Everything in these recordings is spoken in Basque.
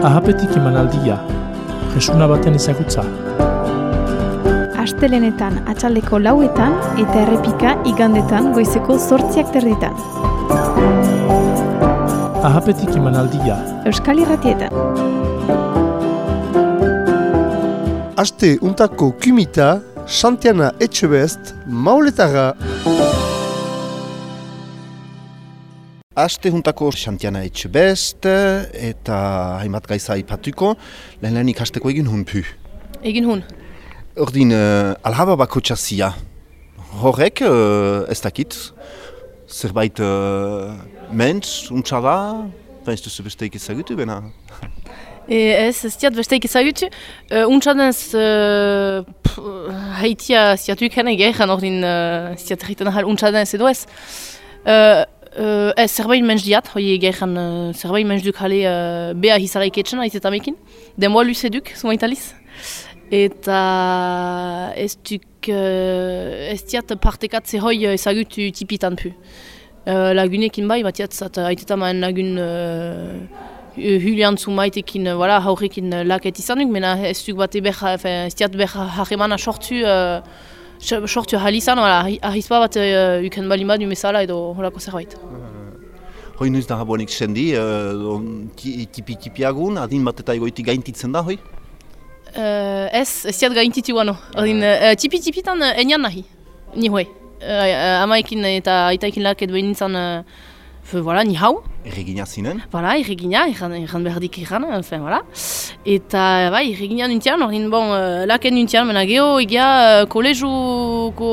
Ahapetik emanaldia, jesuna baten ezagutza. Astelenetan atxaldeko lauetan eta errepika igandetan goizeko zortziak terditan. Ahapetik emanaldia, Euskal Irratietan. Aste untako kumita, Santiana Etxebest, Mauletara. Aste juntako Santiana Etxebest eta hainbat gaiza ipatuko, lehen lehenik hasteko egin hun pu. Egin hun. Ordin, uh, alhaba bako txasia. Horrek, uh, ez dakit, zerbait uh, mentz, untsa da, ba ez duzu besteik ezagutu bena. E, ez, ez diat besteik ezagutu. Uh, Untxadenz, uh, haitia ziatu ikan egean, ordin uh, ziat egiten ahal untxadenz edo ez. Uh, uh, ez, zerbait mentz diat, hoi egean uh, zerbait mentz duk jale uh, beha hizaraik etxen, aizetamekin. Demoa luze duk, zumaitaliz. Eta ez duk, uh, ez diat partekatze hoi ezagutu tipitan pu. Uh, lagunekin bai, batiat, zat aitetaman lagun uh, Julian zumaitekin, uh, voilà, haurrekin laket izan duk, mena ez duk bat eber, ez diat ber harremana sortu, uh, sortu halizan, voilà, ahizpa bat uh, uken balima du mesala edo holako zerbait. Hoi nuiz da habonik sendi, uh, tipi-tipiagun, adin bat eta egoiti gaintitzen da, hoi? Uh, ez, ez diat gaintitu guano. Ordin, uh, tipi-tipitan uh, enian nahi, ni hoi. Uh, amaekin eta aitaikin laket behin nintzen, uh, voilà, ni hau. Erregina zinen? Voilà, irregina, ikan, ikan berdik ikan, enfin, voilà. Eta, bai, irregina nuntian, ordin, bon, uh, laken nuntian, mena geho, egia, uh, kolejuko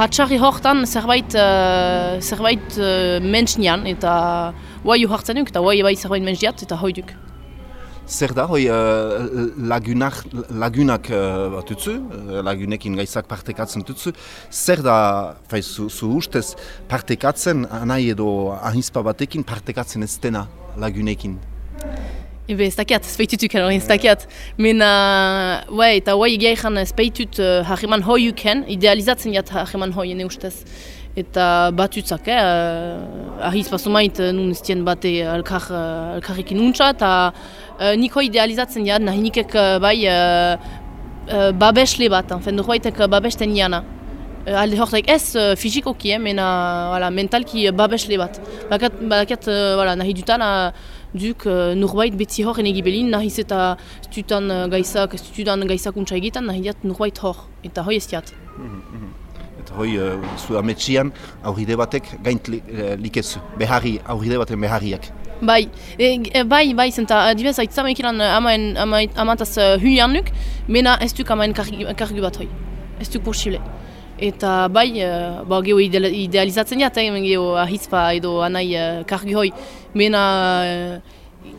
hatxarri hortan zerbait, uh, zerbait uh, mentz eta guai hartzen duk, eta guai bai zerbait mentz diat, eta hoi duk. Zer da, hoi uh, lagunak, lagunak uh, bat dutzu, uh, lagunekin gaizak partekatzen dutzu, zer da, fai, zu, zu ustez, partekatzen, nahi edo ahinspa batekin partekatzen ez dena lagunekin? Ebe, ez dakiat, ez behitutuk ero, ez dakiat. Mena, bai, eta bai egia ezan ez behitut uh, harreman hoi uken, idealizatzen jat harreman hoi ene ustez. Eta batutzak, eh, uh, ahiz pasumait nun ez dien bate alkar, uh, alkarrekin untsa, eta uh, niko idealizatzen jat, nahi nikek uh, bai uh, uh, babesle bat, enfen duhaitek uh, babesten jana. Uh, alde horrek ez uh, fizikoki, eh, mena voilà, mentalki uh, babesle bat. Bakat, bakat uh, voilà, nahi dutan, uh, duk uh, nurbait beti hor enegi belin, nahiz eta stutan gaizak, stutan gaizak untsa egiten, nahi diat nurbait hor, eta hoi ez diat. Eta hoi, uh, zu ametsian, aurride batek gaint li, uh, likezu, beharri, aurride baten beharriak. Bai, e, e, bai, bai, zenta, adibes, aitzama ikilan amaen, amaen, amantaz uh, hulian nuk, mena ez duk amaen kargi, kargi bat hoi. Ez duk posible. Eta bai, uh, ba, geho ide, idealizatzen jat, eh, geho ahizpa edo anai kargi. Mena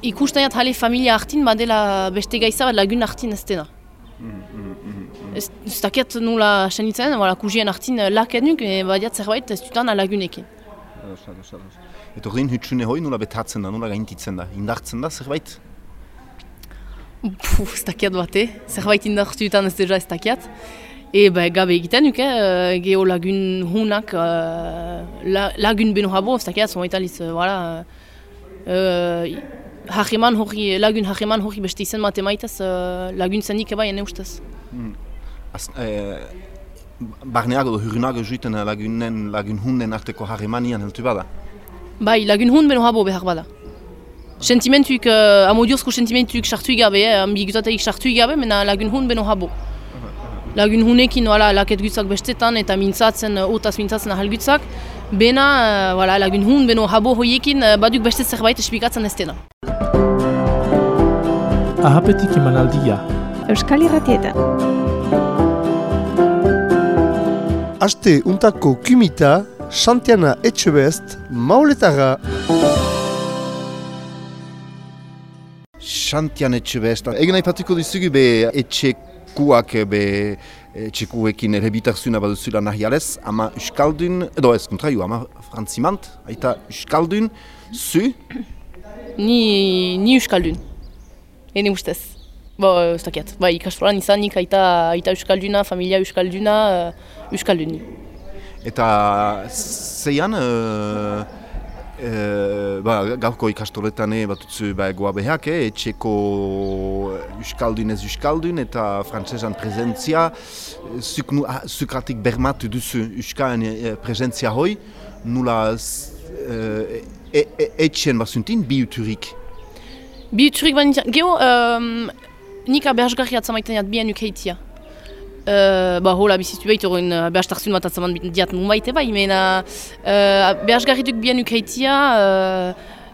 ikusten jat jale familia hartin, badela beste gaiza bat lagun hartin ez dena. Ez, ez dakiat nula senitzen, voilà, kuzien hartin laken nuk, badiat zerbait ez dutan lagunekin. Eta ordin hutsune hoi nula betatzen da, nula gaintitzen da, indartzen da zerbait? Puh, ez dakiat bate, zerbait indartu dutan ez deja ez dakiat. E ba, gabe egiten nuke, uh, geho lagun hunak, uh, la, lagun beno habo, ez dakiat, zoma italiz, uh, voilà, uh, hageman hori, lagun hageman hori beste izen mate maitez, uh, lagun zenik eba ene ustez. Hmm. Az, eh, barneago edo hurrunago juiten lagunen, lagun hunden arteko harremanian heltu bada? Bai, lagun hun beno habo behar bada. Sentimentuik, uh, amodiozko sentimentuik sartu igabe, eh, ambigutateik sartu igabe, mena lagun hun beno habo. Lagun hunekin, wala, laket gutzak bestetan eta mintzatzen, uh, otaz mintzatzen ahal gutzak. Bena, uh, wala, lagun hun beno habo hoiekin, uh, baduk beste zerbait esplikatzen ez dena. Ahapetik emanaldia, Euskal Irratietan. Aste untako kumita, Santiana Etxebest, Mauletara. Xantian etxe behestan. Egen nahi patiko dizugu be etxekuak be etxekuekin errebitarzuna baduzula nahi alez, ama Euskaldun, edo ez kontraiu, ama Frantzimant, aita Euskaldun, zu, Ni, ni Euskaldun. Ene ustez. Bo, ez dakiat. Bai, ikastolan izanik aita, aita Euskalduna, familia Euskalduna, Euskaldun. eta zeian, uh, E, ba, gaurko ikastoletan batutzu ba, goa behak, eh, etxeko euskaldun ez euskaldun eta frantzesan prezentzia. Zuk, nu, ah, zukratik bermatu duzu euskalen e, prezentzia hoi, nula e, e, e, etxen basuntin bi uturik. Bi uturik geho, um, nik abeazgarri atzamaiten jat bien ukeitia. Uh, ba, hola, bizitu behit horren uh, behaztarzun bat atzaman diat nun baite bai, mena uh, behazgarri duk bien ukeitia, uh,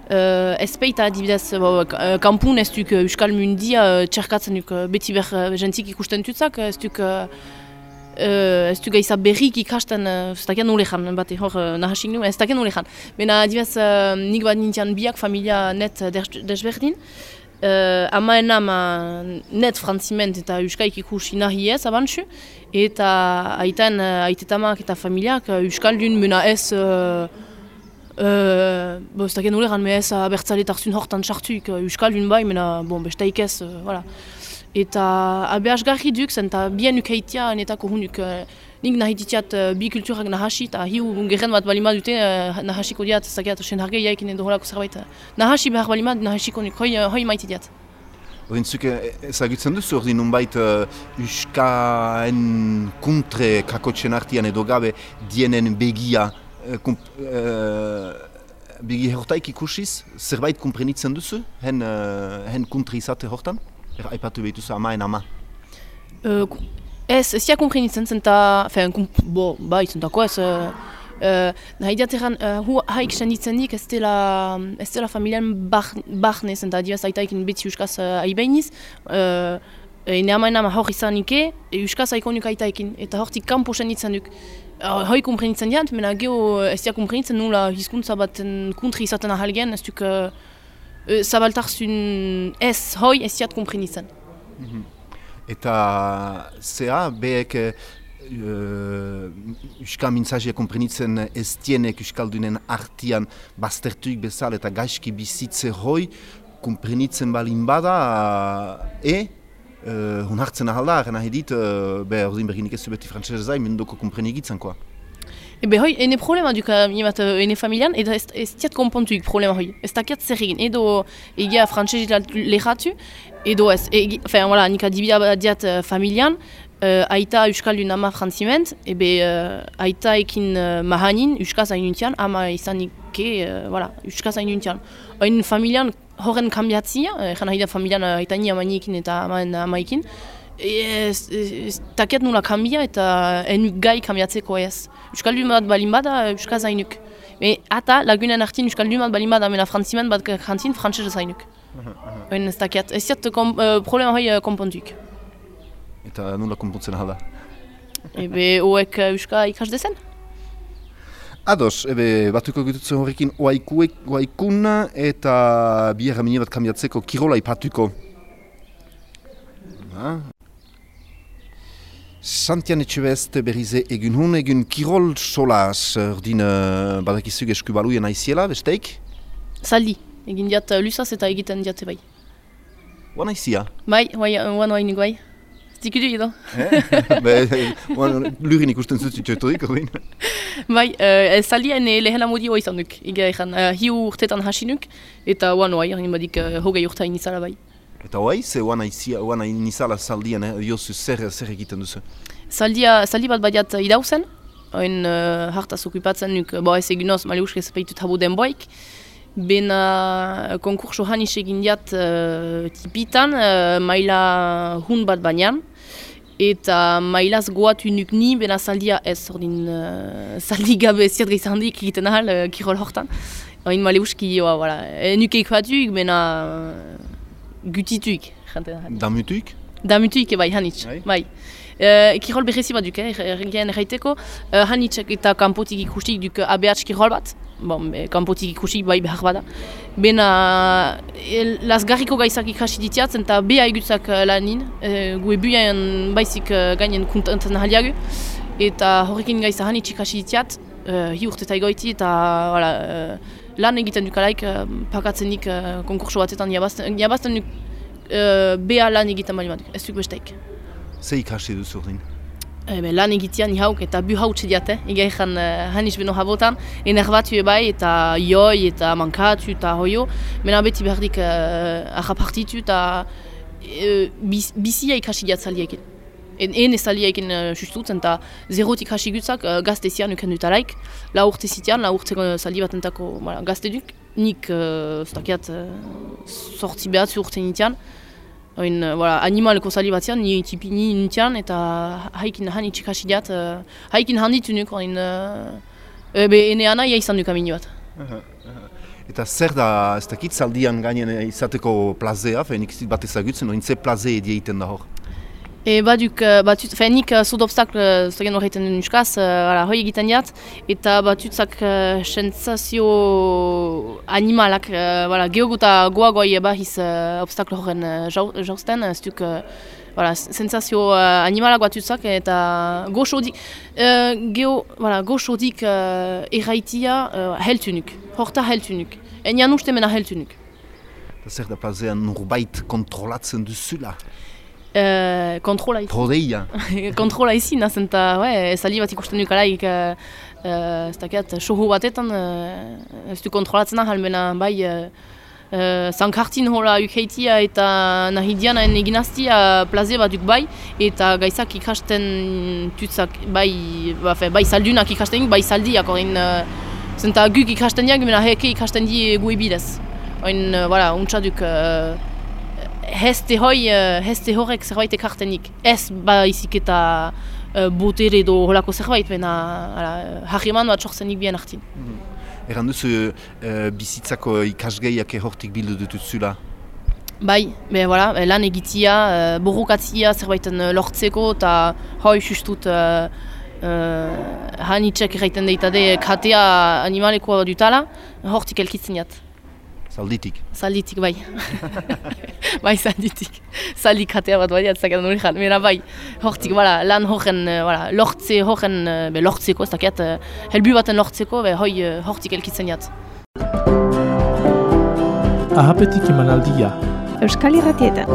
uh, ez peita adibidez, uh, kampun ez duk uh, Euskal Mundia uh, txerkatzen duk uh, beti ber uh, jentik ikusten tutzak, ez duk uh, Uh, ez du gaiza berrik ikasten, uh, ez dakien nulejan, bat hor uh, nahasik nu, ez dakien nulejan. Bena, adibidez, uh, nik bat nintian biak familia net desberdin, Uh, ama ama net frantziment eta euskaik ikusi nahi ez abantzu. Eta aitan uh, aitetamak eta familiak uh, euskaldun mena ez... Uh, uh, bo, ez dakien uleran, me ez abertzaletarzun hortan sartuik uh, euskaldun bai, mena bon, bestaik ez, uh, voilà. Eta abeazgarri duk zen, eta bien ukeitia netako hunuk. Uh, nik nahi ditiat uh, bi kulturak nahasi, eta hiu gerren bat balima dute uh, nahasiko diat, ez dakiat, sen harge jaikin edo holako zerbait. Nahasi behar balima nahasiko nik, hoi, hoi maite diat. Ordin zuke ezagutzen duzu, ordin nunbait uh, Euskaen kuntre kakotzen artian edo gabe dienen begia uh, kump, uh, begi hortaik ikusiz, zerbait kumprenitzen duzu, hen, uh, hen kuntri izate hortan? Er, aipatu behituzu amaen ama. Uh, Ez, ez ja komprenitzen zen eta, fen, bo, ba, izan dako ez, uh, nahi diateran, uh, hu haik senditzen dik ez dela, ez dela familian barne zen eta diaz aitaikin beti euskaz uh, aibainiz, uh, Ene ama enama hor izan ike, e euskaz haiko nuk aitaikin, eta hortik kanpo senditzen duk. Uh, hoi komprenitzen diat, mena geho ez ja komprenitzen nula hizkuntza baten kuntri izaten ahalgen, ez duk uh, uh, zabaltarzun ez hoi ez diat komprenitzen. Mm -hmm. Eta zea, behek uh, Euskal Mintzazia komprenitzen ez dienek Euskaldunen artian baztertuik bezala eta gaizki bizitze hoi komprenitzen balin bada e uh, hun hartzen ahalda, nahi dit, uh, be ordin berginik ez beti frantzese zai, mendoko komprenigitzen koa. Ebe hoi, ene problema duk imat ene familian, edo ez, tiat kompontuik problema hoi. Ez takiat zer egin, edo egia frantzese lehatu, edo ez, e, enfin, voilà, nik adibida diat uh, familian, uh, aita euskaldun ama frantziment, ebe uh, aita ekin uh, mahanin, euskaz hainuntian, ama izanike, uh, voilà, euskaz hainuntian. Hain familian horren kambiatzia, egan uh, familian uh, aita ni amaniekin eta amaen amaikin, ez, ez, takiat nula kambia eta enuk gai kambiatzeko ez. Euskaldun bat balin bada, euskaz hainuk. Me, ata lagunen artin euskaldun bat balin bada, mena frantzimen bat kantin frantzese hainuk. Oin ez dakiat, ez ziat uh, problema hoi uh, konpontuik. Eta nula konpontzen hala? Ebe oek uh, euska ikas dezen? Ados, ebe batuko gututzen horrekin oaikun eta biherra mini bat kambiatzeko kirola ipatuko. Santian etxebest berrize egun hun, egun kirol solaz, ordin uh, badakizuk eskubaluien aiziela, besteik? Saldi egin diat uh, lusaz eta egiten diate bai. Wana izia? Bai, bai, wan bai nik bai. Zikudu edo. Eh? Lurin ikusten zut zitxotorik, horrein. Bai, uh, zaldien lehena modi hoa izan duk, ega ezan, uh, hiu urtetan hasinuk, eta wan bai, hain badik uh, hogei urta inizala bai. Eta bai, ze wana izia, wana inizala zaldien, eh? diozu zer, zer egiten duzu? Zaldia, zaldi bat badiat idauzen, hain uh, hartaz okupatzen nuk, bo ez egunoz, male uske zepeitut habo den boik, Bena konkurso hanis egin diat uh, tipitan, uh, maila hun bat banean. Eta mailaz goatu nuk ni, bena saldia ez, ordin uh, saldi gabe ziat gaitzandik egiten ahal, uh, kirol hortan. Oin male uski, oa, voilà. E, nuke ikuatuik, bena uh, gutituik. Damutuik? Damutuik, bai, hanitz, bai. bai. Uh, kirol behezi bat duk, eh, erraiteko. Uh, hanitzek eta kanpotik ikustik duk ABH kirol bat bon, be, kanpotik ikusi bai behar bada. Bena, e, lasgarriko gaizak ikasi ditiatzen eta beha egutzak lanin, e, gu ebuian baizik uh, gainen kuntantzen haliagu. Eta horrekin gaiza hani txikasi ditiat, uh, hi urte eta egoiti eta wala, uh, lan egiten dukalaik uh, pakatzen nik uh, konkurso batetan jabazten, jabazten duk uh, beha lan egiten bali ez duk besteik. Ze ikasi duzu Ebe, lan egitean hauk eta bu hautse diate, ega ezan uh, hanis beno habotan, enervatu ebai eta joi eta mankatu eta hoio, mena beti berdik uh, ahapartitu eta uh, biz, bizia ikasi diatzaliekin. En en esaliekin uh, justutzen eta zerotik hasi gutzak uh, gaztezian uken dutalaik, la urte zitean, la urte sali bat entako voilà, gazte duk, nik uh, stakiat uh, sortzi behatzi urte nitian, Oin, uh, voilà, animaleko sali batzean, ni tipi ni nintian, eta haikin han itxik hasi diat, uh, haikin handitu nuk, oin, uh, ebe ene ana ia izan duk aminu bat. Eta zer da, ez dakit zaldian gainen izateko plazea, fe nik bat ezagutzen, oin ze plaze edieiten da hor? E baduk, batut, fe nik uh, zut obstakl, zogen horreiten nuskaz, uh, hoi egiten diat, eta batutzak uh, sensazio animalak, uh, voilà, geoguta goa-goa eba his uh, obstakl horren uh, jausten, ez duk, uh, voilà, sensazio uh, animalak batutzak, eta goxodik, uh, geo, voilà, goxodik uh, erraitia uh, heltunuk, horta heltunuk, enian uste mena heltunuk. Zer da plazean norbait kontrolatzen duzula? Uh, kontrola izi. Prodeia. kontrola izi, nazen eta, sali bat ikusten duk alaik, uh, uh, ez dakiat, soho batetan, uh, ez du kontrolatzen ahalmena, bai, uh, uh, zankartin hola ukeitia eta nahi dianaen eginaztia plaze bat duk bai, eta gaizak ikasten tutzak, bai, ba, fe, bai saldunak ikasten bai saldiak, orin, uh, zenta guk ikasten diak, mena heke ikasten di gu ebidez. Oin, uh, voilà, untsa duk, uh, heste hoi, uh, heste horrek zerbait ekartenik. Ez ba izik eta uh, botere edo holako zerbait, baina harriman bat sortzenik bien hartin. Mm. Eran duzu uh, bizitzako ikasgeiak ehortik bildu dututzula? Bai, be, voilà, lan egitia, uh, borrokatzia zerbaiten lortzeko eta hoi justut uh, uh, hanitxek erraiten deitade katea animalekoa dutala, hortik elkitzen jat. Zalditik? Zalditik, bai. bai, zalditik. Zaldik jatea bat badiat zaketan hori jat. Mera bai, hortik, bala, lan horren, bala, lortze horren, be, lortzeko, ez dakiat, helbu baten lortzeko, be, hoi, hortik elkitzen jat. Ahapetik eman aldia. Euskal Irratietan.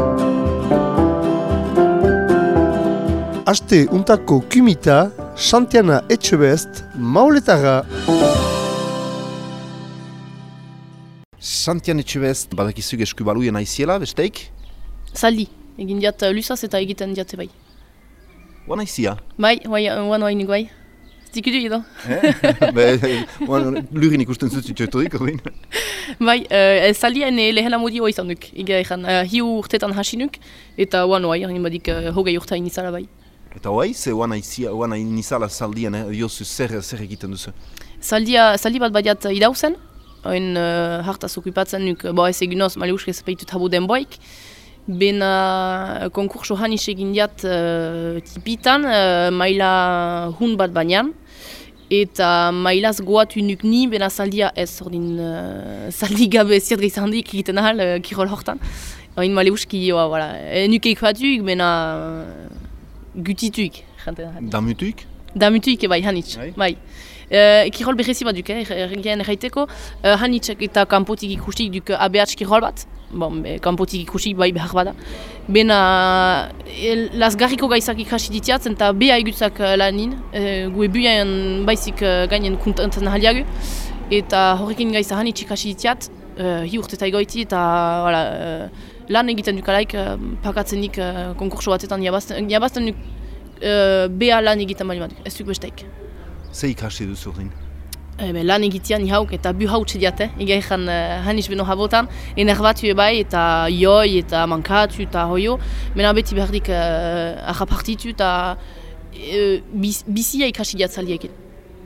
Aste untako kumita, Santiana Etxebest, Mauletara. Santian etxebest, badakizuk eskubaluien aiziela, besteik? Zaldi, egin diat uh, lusaz eta egiten diat bai. Oan aizia? Bai, bai, oan oainik bai. Zikudu edo? Eh? Lurin ikusten zutzu txotorik, horrein? Bai, uh, zaldi ene lehena modi hoa izan duk, ega ezan, uh, hiu urtetan hasinuk, eta oan oai, hain badik uh, hogei urta inizala bai. Eta oai, ze oan aizia, oan inizala zaldian, eh? jozu zer, zer egiten duzu? Zaldia, zaldi bat badiat idauzen, Oin uh, hartaz okupatzen nuk, bo ez egunoz, male uske zepeitut habo den boik. Bena uh, konkurso hanis egin diat uh, tipitan, uh, maila hun bat banean. Eta mailaz goatu nuk ni, bena saldia ez, ordin uh, saldi gabe ziat gaizan dik egiten ahal, uh, kirol hortan. Oin male uski, joa, voilà. E, nuk eikuatuik, bena uh, gutituik. Damutuik? Damutuik, bai, hanitz, bai. bai. Uh, kirol behezi bat duk, eh, ergen erraiteko. Uh, Hanitzek eta kanpotik ikusik duk ABH kirol bat. Bon, be, kanpotik ikusik bai behar bada. Bena, uh, lasgarriko gaizak ikasi ditiat, eta beha egutzak lanin. Uh, gue buian baizik gainen kuntantzen haliagu. Eta horrekin gaiza hanitz ikasi ditiat, uh, hi urte eta egoiti, eta voilà, uh, lan egiten dukalaik, uh, pakatzenik uh, konkurso batetan jabazten, jabazten duk uh, beha lan egiten bali bat, ez duk besteik. Ze ikasi duzu ordin? Ebe, lan egitean hauk eta bu hautsi diate, ega ezan uh, hanis beno habotan, enervatu ebai eta joi eta mankatu eta hoio, mena beti behardik uh, ahapartitu eta uh, biz, bizia ikasi diatzaliekin.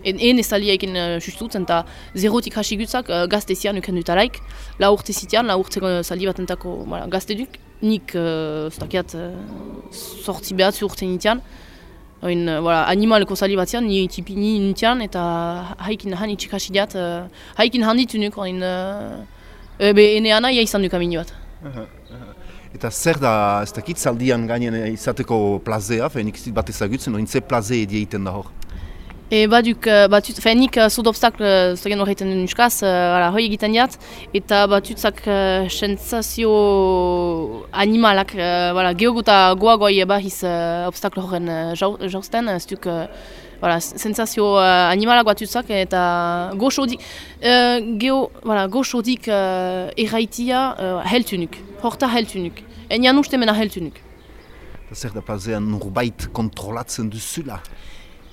En, en ezaliekin uh, justutzen eta zerotik hasi gutzak uh, gaztezian uken dutalaik, la urte zitean, la urte uh, sali batentako voilà, gazte duk, nik uh, stakiat uh, sortzi behatzi urte nitean, Oin, uh, voilà, animaleko sali batzean, ni tipi ni nintian, eta haikin han itxikasi diat, uh, haikin handitu nuk, oin, uh, ebe ene ana ia izan duk amini bat. Eta zer da, ez dakit zaldian gainen izateko plazea, fe nik bat ezagutzen, oin ze plaze edia iten da hor? E baduk, uh, batut, fe nik uh, zut obstakl, zogen horreiten den nuskaz, uh, hoi egiten diat, eta batutzak uh, sensazio animalak, uh, voilà, geoguta goagoi ebahiz uh, obstakl horren uh, jauzten, ez duk, uh, voilà, sensazio uh, animalak batutzak, eta goxodik, uh, geo, voilà, goxodik uh, erraitia uh, heltunuk, horta heltunuk, enian uste mena heltunuk. Zer da pazean norbait kontrolatzen duzula?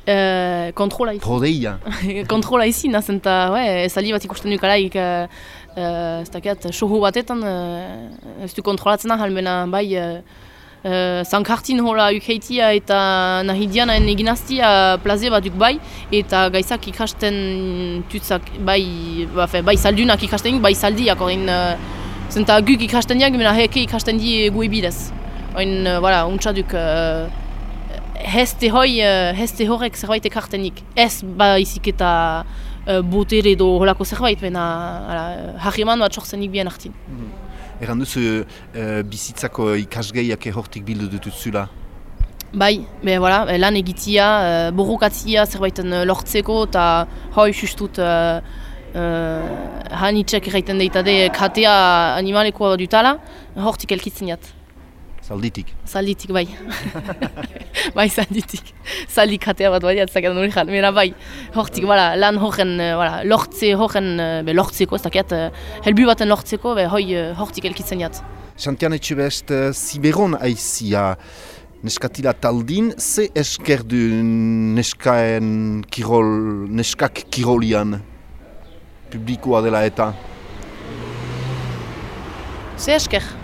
Uh, kontrola izin. Prodeia. kontrola izin, hazen eta ouais, ezali bat ikusten duk alaik, uh, uh, ez dakiat, soho batetan, uh, ez du kontrolatzen ahal, mena bai, uh, uh, zankartin hola ukeitia eta nahi dianaen eginaztia plaze bat duk bai, eta gaizak ikasten tutzak, bai, ba, fe, bai saldunak ikasten bai saldiak, orin, uh, zenta guk ikasten diak, mena heke ikasten di gue bidez. Oin, uh, voilà, untsa duk, uh, heste hoi, uh, heste horrek zerbait ekartenik. Ez ba izik eta uh, botere edo holako zerbait, baina harriman bat sortzenik bien hartin. Mm -hmm. Eran duzu uh, bizitzako ikasgeiak hortik bildu dutuzula? Bai, be, voilà, lan egitia, uh, borrokatzia zerbaiten lortzeko eta hoi justut uh, uh, hanitxek erraiten deitade katea animalekoa dutala, hortik elkitzen jat. Zalditik? Zalditik, bai. bai, zalditik. Zaldik jatea bat bai, atzaketan hori jan. Mena bai, hortik, bala, lan horren, bala, eh, lortze horren, eh, be, lortzeko, ez dakiat, eh, helbu baten lortzeko, be, hoi, hortik elkitzen jat. Santian etxe best, Ziberon aizia, neskatila taldin, ze esker du neskaen kirol, neskak kirolian publikoa dela eta? Ze esker?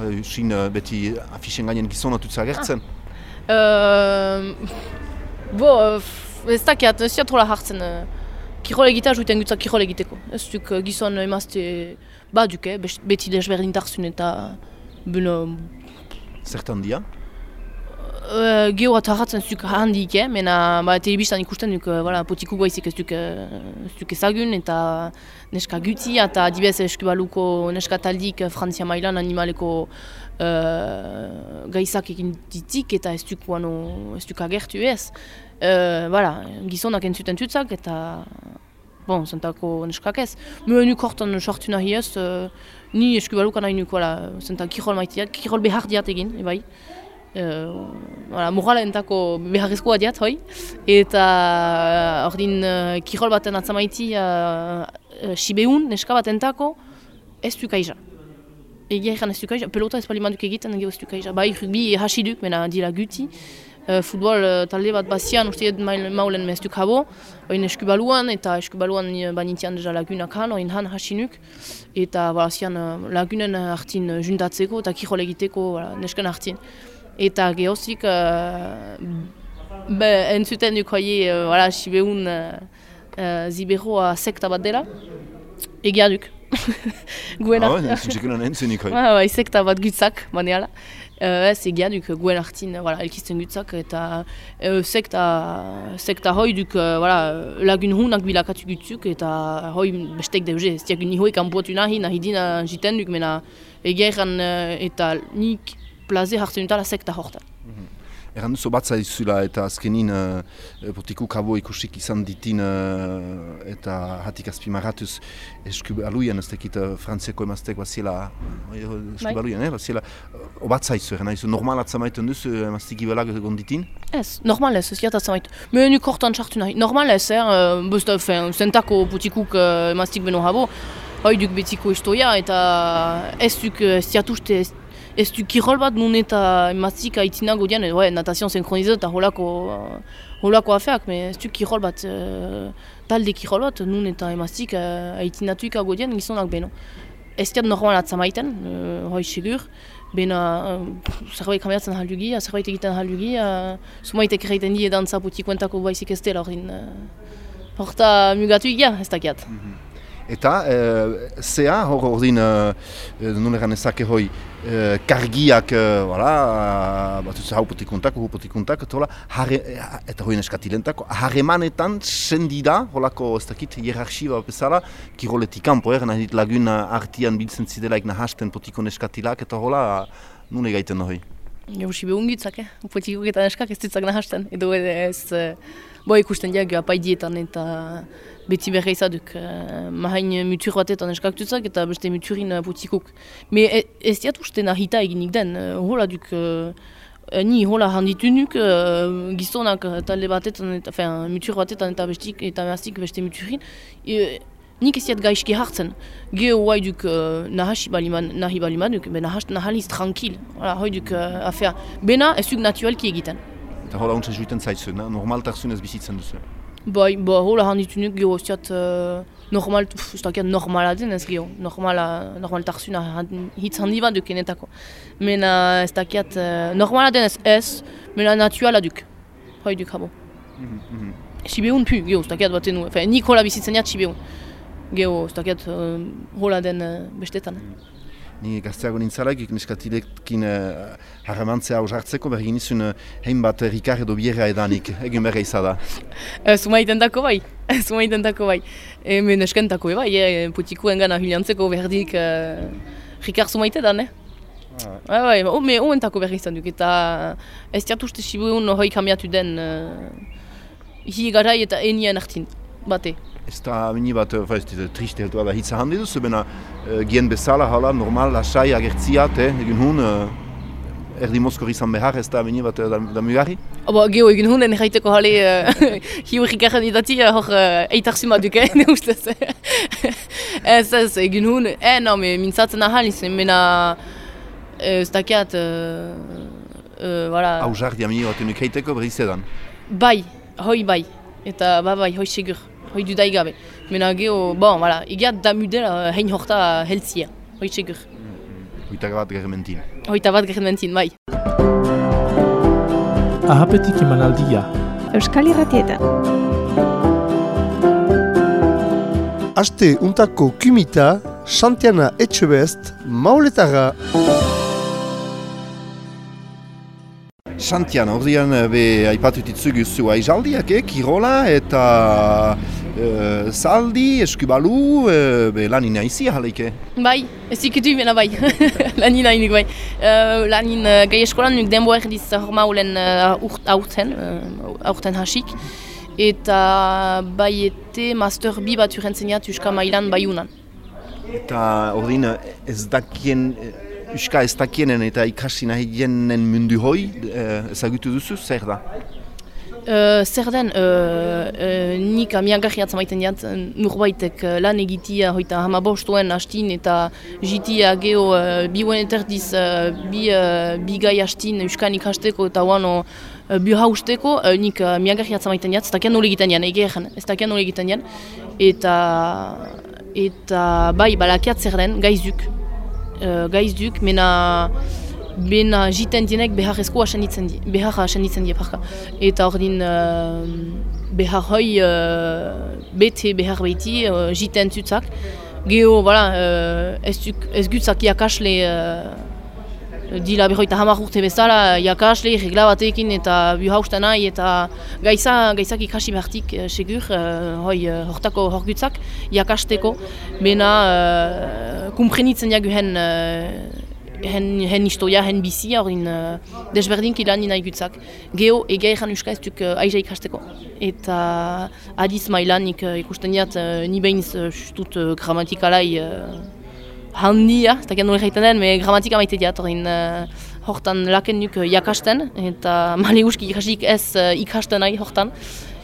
Usin uh, beti afixen gainen gizona tutza agertzen. Ah. Uh, bo, uh, ez dakiat, ez diat hola hartzen. Uh, kirol egita juiten gutza kirol egiteko. Ez duk uh, gizon emazte baduk, eh, beti desberdin tarzun eta... Bueno, Zertan dia? Uh, Geo bat harratzen zuk handik, eh? mena ba, telebistan ikusten duk, uh, potiku goizik ez duk, uh, ezagun eta neska guti eta dibez eskubaluko neska taldik Frantzia mailan animaleko uh, gaizak egin ditik eta ez duk, bueno, ez duk agertu ez. Uh, voilà, gizonak entzuten tutzak eta bon, zentako neskak ez. Me nuk hortan sortu nahi ez, uh, ni eskubaluka nahi nuk, voilà, zentak kirol maitiak, kirol behar diat egin, ebai. Uh, voilà, morala entako beharrezkoa diat, hoi. Eta uh, ordin uh, kirol baten atzamaiti uh, uh, Sibeun, neska bat entako, ez du kaija. Egia ez du kaija, pelota ez palimanduk egiten, ez du kaija. Bai, rugby hasiduk, mena dira guti. Uh, futbol uh, talde bat bazian, uste edo maulen ez du kabo. Oin eskubaluan, eta eskubaluan banintian deja lagunak han, oin han hasinuk. Eta bazian uh, lagunen hartin juntatzeko eta kirol egiteko voilà, nesken hartin eta gehozik uh, entzuten duk hoi uh, voilà, sibeun uh, uh, ziberoa sekta bat dela egia duk guen ah, hoi ah, bai, sekta bat gutzak baneala uh, ez egia duk guen hartin voilà, elkizten gutzak eta uh, sekta, sekta hoi duk uh, voilà, lagun hunak bilakatu gutzuk eta hoi bestek deuze ez diak ni hoi kanpoatu nahi nahi dina jiten duk mena egia eran uh, eta nik plaze hartzen dutala sekta hortan. Mm -hmm. Erran duzu bat zaizula eta azkenin uh, botiku kabo ikusik izan ditin uh, eta hatik azpimaratuz eskubaluien ez tekit uh, frantzeko emaztek baziela eskubaluien, eh, baziela uh, obat zaizu, erran duzu normal atzamaiten duzu emaztik ibelak egon ditin? Ez, normal ez, ez jat atzamaitu. Me nu kortan sartu nahi, normal ez, eh, uh, besta, fin, zentako botikuk uh, emaztik beno habo, hoi duk betiko istoia eta ez duk ez diatuste ez du kirol bat nun eta emaztik haitzina godian, e, natazion synchronizo eta holako, holako afeak, me ez du kirol bat, uh, talde kirol bat nun eta emaztik uh, haitzinatuik agodian gizonak beno. Ez diat normal atzamaiten, uh, hoi segur, bena uh, zerbait kameatzen haldugi, zerbait egiten haldugi, uh, sumaitek erraiten die dantza putikuentako baizik ez dela hori. Uh, horta mugatu egia, ez dakiat. Mm -hmm. Eta, e, zea, hor hor din, e, nun egan ezake hoi, e, kargiak, e, wala, bat ez hau potikuntako, potikuntako, eta hola, harre, eta hoi neskatilentako, harremanetan sendi da, holako, ez dakit, hierarxiba bezala, kiroletik kanpo, er, nahi lagun artian biltzen zidelaik nahasten potiko neskatilak, eta hola, nun egaiten hoi? Jauzi behun gitzak, eh? Potikuk eta neskak ez ditzak nahasten. Edo ez, uh, bo ikusten diak apaidietan eta beti berra izaduk. Uh, Mahain mutur batetan neskak dutzak eta beste muturin uh, potikuk. Me e, ez diat uste nahita eginik den. Uh, hola duk, uh, ni hola handitu nuk uh, gizonak talde batetan eta, fin, mutur batetan eta bestik eta bestik beste muturin. Nik ez diat gaizki hartzen. Geo guai duk uh, nahasi baliman, nahi baliman duk, ben nahast nahaliz tranquil. Hala, hoi duk uh, afea. Bena ez duk naturalki egiten. Eta hola untsa juiten zaitzen, na? normaltasunez bizitzen duzu. Bai, bo, hola handitu nuk gero ez diat uh, normal, pff, ez dakiat normala den ez gero. Normala, normaltasuna hitz handi bat duk enetako. Mena ez dakiat uh, normala den ez ez, mena naturala duk. Hoi duk habo. Mm -hmm. Sibeun pu, gero, ez dakiat baten nu. Enfin, nik hola bizitzen jat Sibeun. Geo, ez dakiat, uh, hola den uh, bestetan. Ni gazteago nintzalak, neskatilekin uh, harremantzea hau jartzeko, bergin izun hein bat Rikar edo Bierra edanik, egin berra izada. Uh, Zumaiten dako bai, zumaiten dako bai. E, men eskentako bai, e, putikuen gana hilantzeko berdik uh, Rikar zumaite da, ne? Ah. Bai, bai, oh, me oentako berri izan duk, eta ez diatuste sibuun hoi kamiatu den uh, hi garai eta enien artin, bate. Ez da mini bat, uh, ez dira triste heldu da hitza handi duzu, bena uh, gien bezala, hala, normal, lasai, agertziat, eh, egin hun, uh, erdi moskor izan behar, ez da mini bat uh, da, da? Aba, geho, egin hun, ene jaiteko hale, uh, hiu rikarren idati, uh, hor, uh, eitarsima duke, ne ustez. ez, ez, egin hun, eh, no, me, mintzatzen ahal izan, mena, ez dakiat, uh, uh, voilà. Hau jardi amini bat unik heiteko berriz edan? Bai, hoi bai, eta ba bai, hoi segur. Hoi du daigabe. Mena geho, bon, voilà, egiat da mudela hein horta heltzia. Hoi txegur. Hoita bat germentin. Hoita bat germentin, bai. Ahapetik emanaldia. Euskal Irratietan. Aste untako kumita, Santiana Etxebest, Mauletara. Santiana, ordean be aipatu ditzugu zu aijaldiak, eh, kirola eta uh, zaldi, eskubalu, uh, be lanin aizi haleike. Bai, ez ikutu bena bai, lanin hainik bai. Uh, lanin uh, gai eskolan nuk denbo erdiz horma ulen uh, aurten, uh, aurten hasik. Eta bai ete master bi bat urentzeniat uska mailan baiunan. Eta ordin ez dakien, uska ez dakienen eta ikasi nahi jenen mundu hoi, ezagutu duzu, zer da? Uh, zer den, uh, uh, nik amiagarri atzamaiten diat, nurbaitek uh, lan egitia hoita hamabostuen hastin eta jitia geho uh, biuen eterdiz uh, bi, uh, bi gai hastin uskan ikasteko eta oano uh, bi hausteko, nik uh, amiagarri atzamaiten diat, ez dakian nole egiten dian, egean, ez dakian egiten dian, eta, eta bai, balakiat zer den, gaizuk, uh, gaizuk, mena Bena jiten dienek behar ezko asenitzen die, behar asenitzen die parka. Eta hor din uh, behar hoi uh, bete behar behiti uh, jiten zutzak. Geo, voilà, uh, ez, ez gutzak iakasle uh, dila behoita hamar urte bezala, iakasle, regla batekin eta bi haustan nahi eta gaiza, gaizak ikasi behartik uh, segur, uh, hoi uh, hortako hor gutzak, iakasteko. Bena uh, kumprenitzen jagu hen uh, hen, hen historia, hen bizia, horrein uh, desberdin kilan nahi gutzak. Geo, ega egan uska ez duk uh, aiza ikasteko. Eta adiz mailan ik, uh, ikusten diat, uh, ni behinz uh, justut uh, grammatikalai uh, handia, ez dakit nire den, me grammatika maite diat, horrein uh, hortan laken nuk uh, jakasten, eta male uski ikasik ez uh, ikasten nahi hortan.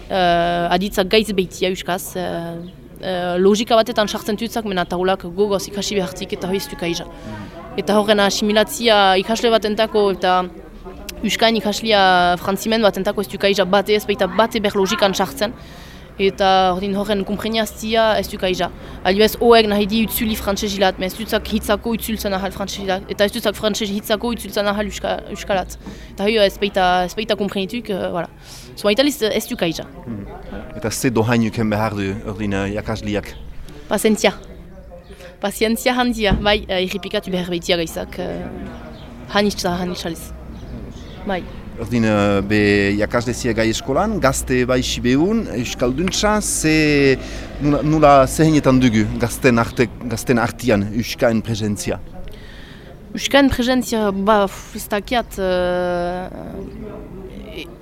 Uh, aditzak gaiz behitia uskaz, uh, uh, logika batetan sartzen tutzak, mena taulak gogoz ikasi behartik eta hoiztuk aiza. Eta horren asimilatzia ikasle bat entako eta Euskain ikaslia frantzimen bat entako ez dukaiza bate ez baita bate ber logikan sartzen. Eta horren horren kumpreniaztia ez dukaiza. Alio ez oeg nahi di utzuli frantzezilat, ez dutzak hitzako utzultzen ahal frantzezilat. Eta ez dutzak frantzezi hitzako utzultzen ahal euskalat. Eta hoi ez baita, ez baita kumprenituk, uh, voilà. Zua italiz ez dukaiza. Hmm. Eta ze dohainuken behar du horren uh, jakasliak? Pasentzia. Pazientzia handia, bai, uh, irripikatu behar behitia gaizak. Hanitza, hanitzaliz. Bai. Ordin, uh, be jakaslezia gai eskolan, gazte bai sibehun, Euskalduntza, ze nula, nula zehenetan dugu gazten, arte, gazten artian Euskain presentzia? Euskaen presentzia, ba, ez dakiat, uh,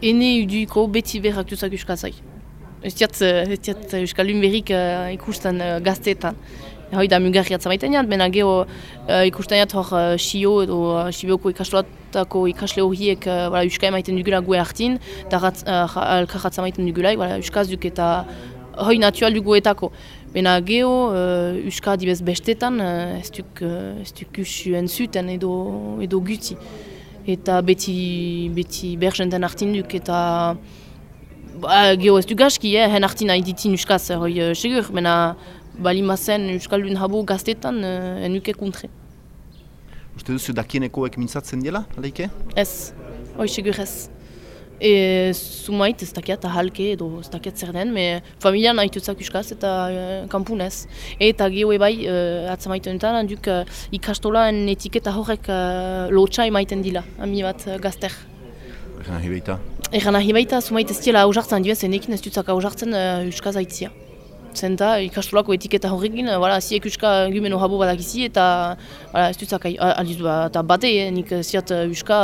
ene uduiko beti berrak duzak euskazai. Ez diat, ez diat euskalun berrik uh, ikusten uh, gazteetan. Hoi da mugarriat zamaiten jat, bena geho uh, ikusten jat hor uh, xio edo uh, xibioko ikastolatako ikasle horiek uh, voilà, euska emaiten dugula gue hartin, eta alkarrat zamaiten dugula, voilà, euskaz duk eta hoi natural duguetako. Bena geho, uh, euska dibez bestetan, uh, ez duk, uh, ez duk usuen zuten edo, edo guti. Eta beti, beti berzenten hartin duk, eta ba, geho ez du gaski, eh, hen hartin nahi ditin euskaz, hoi uh, segur, bena bali mazen Euskaldun habu gaztetan uh, enuke kuntre. Uste duzu dakienekoek mintzatzen dela, leike? Ez, hoi segur ez. E, Zumait ez dakiat ahalke edo ez dakiat zer den, me familian haituzak euskaz eta uh, kampunez. Eta geho ebai, uh, atzamaitu enten, duk uh, ikastolan etiketa horrek uh, lotxa emaiten dila, ami bat gazter. Egan ahi baita? Egan ahi baita, zumait ez dila hausartzen duez, enekin ez dutzak hausartzen uh, euskaz aitzia zenta ikastolako etiketa horrekin, wala, ziek uska gumeno habo badakizi eta wala, ez duzak aldiz ba, eta bate, eh, nik ziat uska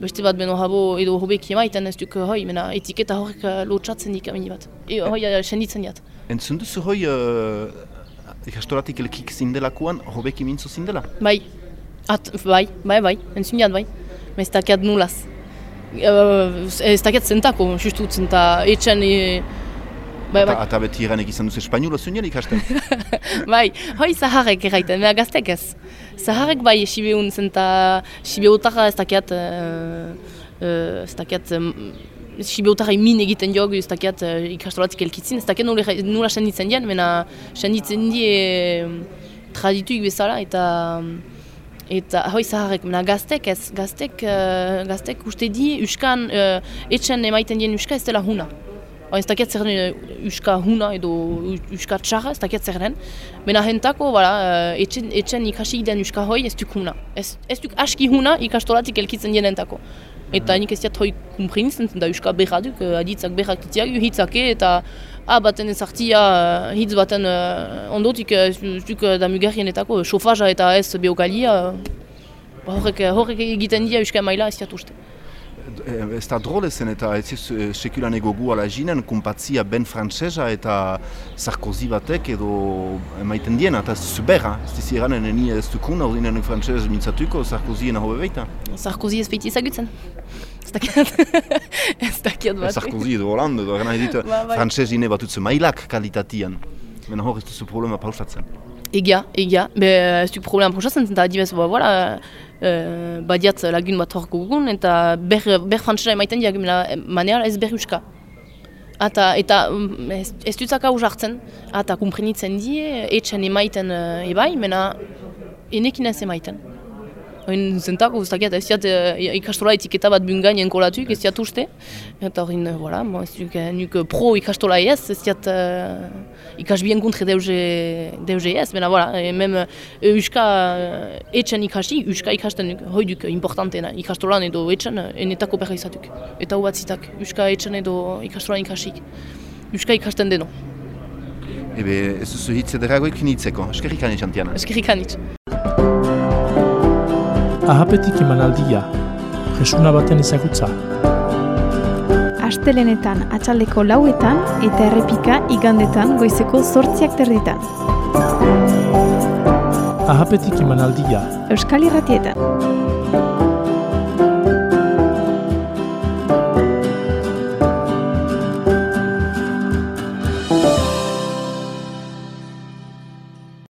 beste bat beno habo edo hobek emaiten ez duk hoi, mena etiketa horrek lotxatzen dik amini bat. E, hoi, senditzen jat. Entzun duzu hoi uh, ikastolatik elkik zindelakoan hobeki mintzo zindela? Bai, At, bai, bai, bai, entzun jat bai, ez dakiat nulaz. Uh, ez dakiat zentako, justu zenta etxen e, Bai, bai. Eta beti egan egizan duz espainola zuen ikasten? bai, hoi zaharrek erraiten, mea gaztek ez. Zaharrek bai esibeun zen eta esibeutara ez dakiat, uh, uh, ez dakiat, um, esibeutara imin egiten jogu ez dakiat uh, ikastolatik elkitzin, ez dakiat nula, nula senditzen dien, mena senditzen die um, tradituik bezala eta Eta hoi zaharrek, mena gaztek ez, gaztek, uh, gaztek uste di, uskan, uh, etxen emaiten dien uska ez dela huna. Ba, ez dakiat zer den uska huna edo uska txarra, ez dakiat zer den. Bena hentako, bala, eh, etxen, etxen ikasi den uska hoi ez duk huna. Ez, ez duk aski huna ikastolatik elkitzen dien entako. Eta nik ez diat hoi kumprinitzen, da uska berra duk, eh, aditzak berrak ditiak, hitzake eta ah, baten ezartia eh, hitz baten uh, ondotik ez duk da mugarrienetako, sofaja eta ez beokalia. Horrek, horrek egiten dira uska maila ez diat uste. Eh, ez da drole zen eta ez ez eh, sekulan ego gu ala jinen kumpatzia ben frantzesa eta Sarkozy batek edo emaiten diena eta zuberra ez dizi eranen eni ez dukun hau dinen frantzesa mintzatuko Sarkozy ena hobe baita. Sarkozy ez baiti ezagutzen. Ez dakiat ez dakiat bat Sarkozy edo Hollande edo eranen dit ba, bai. frantzesine batutze mailak kalitatian. Mena hor ez duzu problema pausatzen. Egia, egia, be ez duk problema pausatzen eta adibez, ba, voilà, uh, badiat lagun bat horko gugun, eta ber, ber frantzera emaiten diak, maneal ez ber uska. Ata, eta mm, ez, ez dutzak hau jartzen, eta kumprenitzen die, etxen emaiten uh, ebai, mena enekin ez emaiten. Oin zentako, ez dakiat, ez diat uh, ikastola etiketa bat bungain enkolatuik, ez diat uste. Eta horrein, uh, voilà, ez duk, uh, nuk pro ikastola ez, ez diat uh, ikas bien kontre deuze, deuze ez. Bena, voilà, e, mem uh, uska uh, etxen ikasi, uska ikasten nuk, hoi duk importantena, ikastolan edo etxen, enetako berra izatuk. Eta bat zitak, uska etxen edo ikastolan ikasik. Uska ikasten deno. Ebe, ez duzu hitz ederagoik nitzeko, eskerrik anitz, Antiana. Eskerrik anitz ahapetik emanaldia, jesuna baten ezagutza. Astelenetan atxaldeko lauetan eta errepika igandetan goizeko sortziak terditan. Ahapetik emanaldia. Euskal Irratietan.